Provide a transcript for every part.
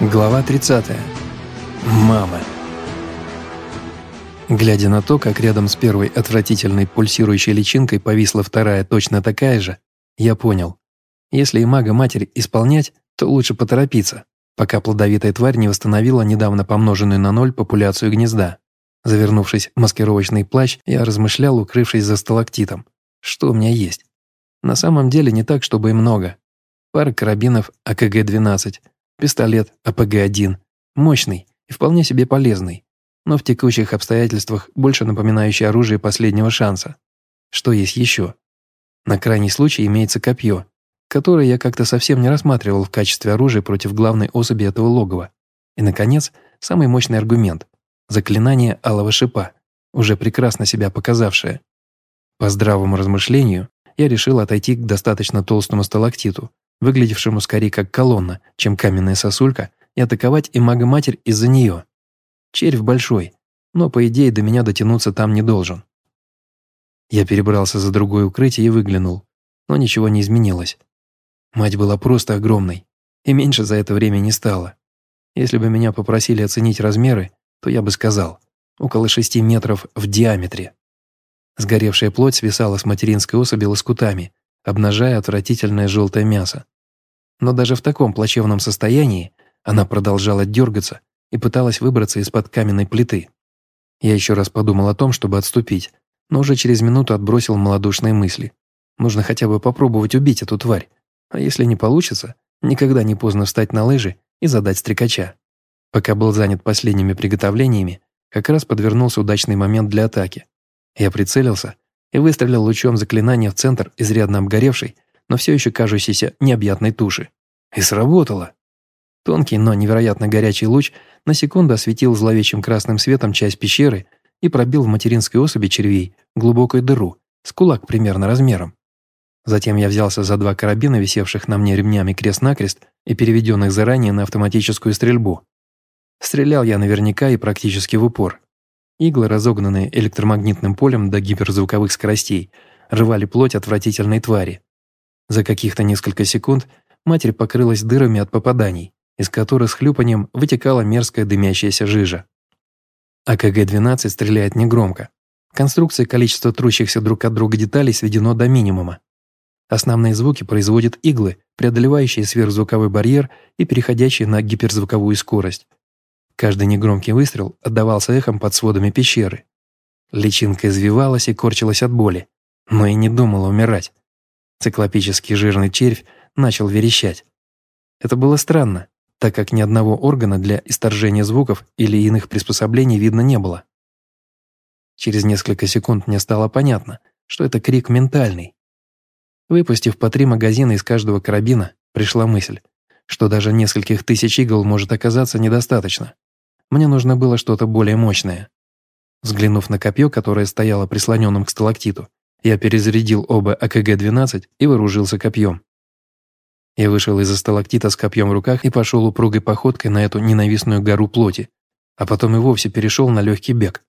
Глава 30. Мама. Глядя на то, как рядом с первой отвратительной пульсирующей личинкой повисла вторая точно такая же, я понял. Если и мага-матерь исполнять, то лучше поторопиться, пока плодовитая тварь не восстановила недавно помноженную на ноль популяцию гнезда. Завернувшись в маскировочный плащ, я размышлял, укрывшись за сталактитом. Что у меня есть? На самом деле не так, чтобы и много. Пара карабинов АКГ-12, Пистолет АПГ-1 мощный и вполне себе полезный, но в текущих обстоятельствах больше напоминающий оружие последнего шанса. Что есть еще? На крайний случай имеется копье, которое я как-то совсем не рассматривал в качестве оружия против главной особи этого логова. И, наконец, самый мощный аргумент – заклинание алого шипа, уже прекрасно себя показавшее. По здравому размышлению я решил отойти к достаточно толстому сталактиту, выглядевшему скорее как колонна, чем каменная сосулька, и атаковать и мага-матерь из-за нее. Червь большой, но, по идее, до меня дотянуться там не должен. Я перебрался за другое укрытие и выглянул, но ничего не изменилось. Мать была просто огромной, и меньше за это время не стало. Если бы меня попросили оценить размеры, то я бы сказал, около шести метров в диаметре. Сгоревшая плоть свисала с материнской особи лоскутами, обнажая отвратительное желтое мясо. Но даже в таком плачевном состоянии она продолжала дергаться и пыталась выбраться из-под каменной плиты. Я еще раз подумал о том, чтобы отступить, но уже через минуту отбросил малодушные мысли. Нужно хотя бы попробовать убить эту тварь, а если не получится, никогда не поздно встать на лыжи и задать стрекача. Пока был занят последними приготовлениями, как раз подвернулся удачный момент для атаки. Я прицелился и выстрелил лучом заклинания в центр изрядно обгоревшей, но все еще кажущейся необъятной туши. И сработало. Тонкий, но невероятно горячий луч на секунду осветил зловещим красным светом часть пещеры и пробил в материнской особи червей глубокую дыру, с кулак примерно размером. Затем я взялся за два карабина, висевших на мне ремнями крест-накрест и переведенных заранее на автоматическую стрельбу. Стрелял я наверняка и практически в упор. Иглы, разогнанные электромагнитным полем до гиперзвуковых скоростей, рвали плоть отвратительной твари. За каких-то несколько секунд матерь покрылась дырами от попаданий, из которых с хлюпанием вытекала мерзкая дымящаяся жижа. АКГ-12 стреляет негромко. Конструкция количества трущихся друг от друга деталей сведено до минимума. Основные звуки производят иглы, преодолевающие сверхзвуковой барьер и переходящие на гиперзвуковую скорость. Каждый негромкий выстрел отдавался эхом под сводами пещеры. Личинка извивалась и корчилась от боли, но и не думала умирать. Циклопический жирный червь начал верещать. Это было странно, так как ни одного органа для исторжения звуков или иных приспособлений видно не было. Через несколько секунд мне стало понятно, что это крик ментальный. Выпустив по три магазина из каждого карабина, пришла мысль, что даже нескольких тысяч игл может оказаться недостаточно. Мне нужно было что-то более мощное. Взглянув на копье, которое стояло прислоненным к сталактиту, я перезарядил оба АКГ-12 и вооружился копьем. Я вышел из-за сталактита с копьем в руках и пошел упругой походкой на эту ненавистную гору плоти, а потом и вовсе перешел на легкий бег.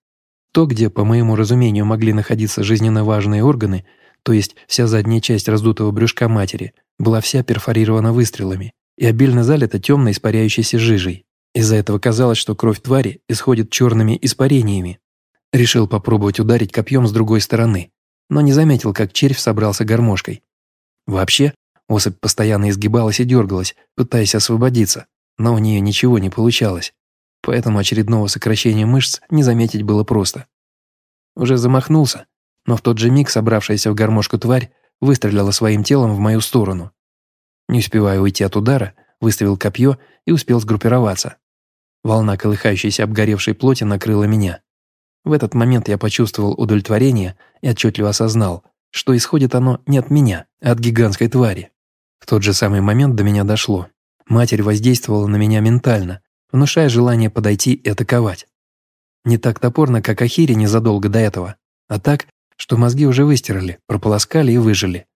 То, где, по моему разумению, могли находиться жизненно важные органы, то есть вся задняя часть раздутого брюшка матери, была вся перфорирована выстрелами и обильно залита темной испаряющейся жижей. Из-за этого казалось, что кровь твари исходит черными испарениями. Решил попробовать ударить копьем с другой стороны, но не заметил, как червь собрался гармошкой. Вообще, особь постоянно изгибалась и дергалась, пытаясь освободиться, но у нее ничего не получалось. Поэтому очередного сокращения мышц не заметить было просто. Уже замахнулся, но в тот же миг собравшаяся в гармошку тварь выстрелила своим телом в мою сторону. Не успевая уйти от удара, выставил копье и успел сгруппироваться. Волна колыхающейся обгоревшей плоти накрыла меня. В этот момент я почувствовал удовлетворение и отчетливо осознал, что исходит оно не от меня, а от гигантской твари. В тот же самый момент до меня дошло. Матерь воздействовала на меня ментально, внушая желание подойти и атаковать. Не так топорно, как Ахири незадолго до этого, а так, что мозги уже выстирали, прополоскали и выжили.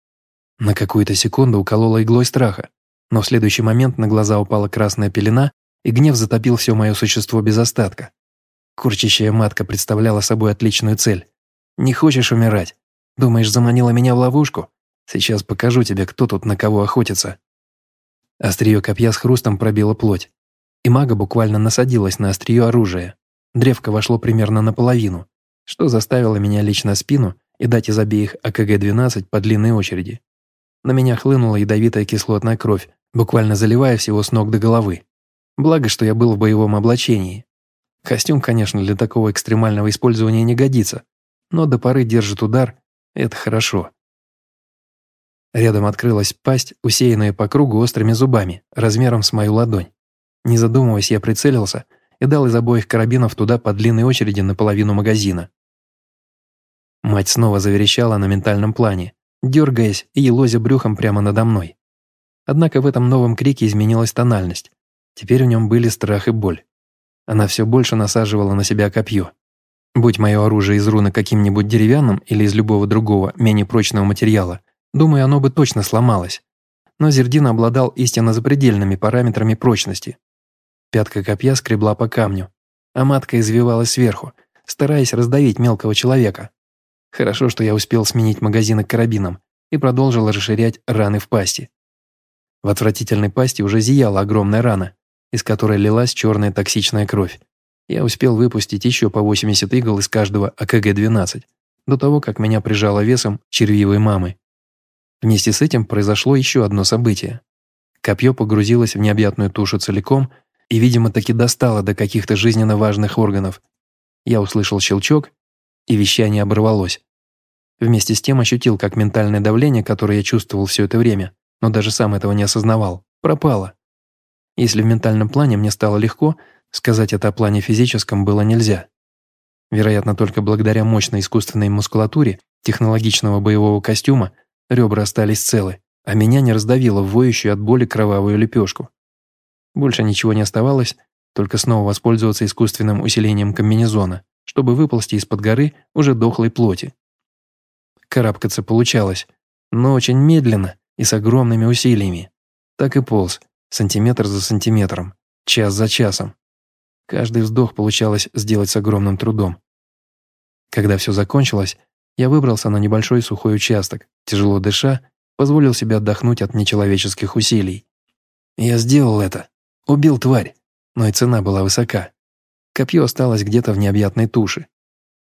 На какую-то секунду уколола иглой страха, но в следующий момент на глаза упала красная пелена, и гнев затопил все мое существо без остатка. Курчащая матка представляла собой отличную цель. «Не хочешь умирать? Думаешь, заманила меня в ловушку? Сейчас покажу тебе, кто тут на кого охотится». Острие копья с хрустом пробило плоть. и мага буквально насадилась на острие оружия. Древко вошло примерно наполовину, что заставило меня лечь на спину и дать из обеих АКГ-12 по длинной очереди. На меня хлынула ядовитая кислотная кровь, буквально заливая всего с ног до головы. Благо, что я был в боевом облачении. Костюм, конечно, для такого экстремального использования не годится, но до поры держит удар, это хорошо. Рядом открылась пасть, усеянная по кругу острыми зубами, размером с мою ладонь. Не задумываясь, я прицелился и дал из обоих карабинов туда по длинной очереди на половину магазина. Мать снова заверещала на ментальном плане, дергаясь и елозя брюхом прямо надо мной. Однако в этом новом крике изменилась тональность. Теперь в нем были страх и боль. Она все больше насаживала на себя копье. Будь мое оружие из руны каким-нибудь деревянным или из любого другого, менее прочного материала, думаю, оно бы точно сломалось. Но Зердин обладал истинно запредельными параметрами прочности. Пятка копья скребла по камню, а матка извивалась сверху, стараясь раздавить мелкого человека. Хорошо, что я успел сменить магазины к карабинам и продолжил расширять раны в пасти. В отвратительной пасти уже зияла огромная рана, из которой лилась черная токсичная кровь. Я успел выпустить еще по 80 игл из каждого АКГ-12, до того, как меня прижало весом червивой мамы. Вместе с этим произошло еще одно событие. Копье погрузилось в необъятную тушу целиком и, видимо, таки достало до каких-то жизненно важных органов. Я услышал щелчок, и вещание оборвалось. Вместе с тем ощутил, как ментальное давление, которое я чувствовал все это время, но даже сам этого не осознавал, пропало. Если в ментальном плане мне стало легко – Сказать это о плане физическом было нельзя. Вероятно, только благодаря мощной искусственной мускулатуре технологичного боевого костюма ребра остались целы, а меня не раздавило в воющую от боли кровавую лепешку. Больше ничего не оставалось, только снова воспользоваться искусственным усилением комбинезона, чтобы выползти из-под горы уже дохлой плоти. Карабкаться получалось, но очень медленно и с огромными усилиями. Так и полз, сантиметр за сантиметром, час за часом. Каждый вздох получалось сделать с огромным трудом. Когда все закончилось, я выбрался на небольшой сухой участок, тяжело дыша, позволил себе отдохнуть от нечеловеческих усилий. Я сделал это. Убил тварь, но и цена была высока. Копье осталось где-то в необъятной туше.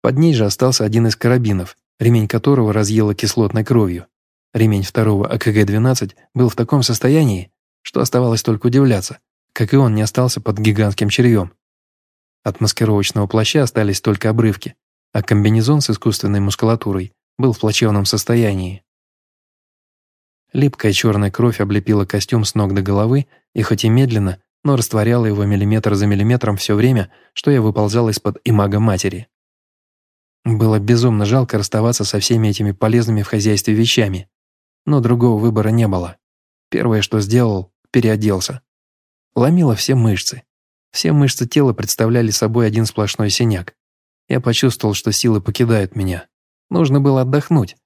Под ней же остался один из карабинов, ремень которого разъело кислотной кровью. Ремень второго АКГ-12 был в таком состоянии, что оставалось только удивляться, как и он не остался под гигантским червем. От маскировочного плаща остались только обрывки, а комбинезон с искусственной мускулатурой был в плачевном состоянии. Липкая черная кровь облепила костюм с ног до головы и хоть и медленно, но растворяла его миллиметр за миллиметром все время, что я выползал из-под имага матери. Было безумно жалко расставаться со всеми этими полезными в хозяйстве вещами, но другого выбора не было. Первое, что сделал, переоделся. Ломило все мышцы, все мышцы тела представляли собой один сплошной синяк. Я почувствовал, что силы покидают меня. Нужно было отдохнуть.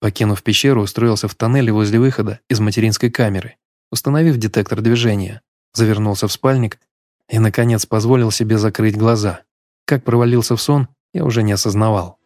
Покинув пещеру, устроился в тоннеле возле выхода из материнской камеры, установив детектор движения, завернулся в спальник и, наконец, позволил себе закрыть глаза. Как провалился в сон, я уже не осознавал.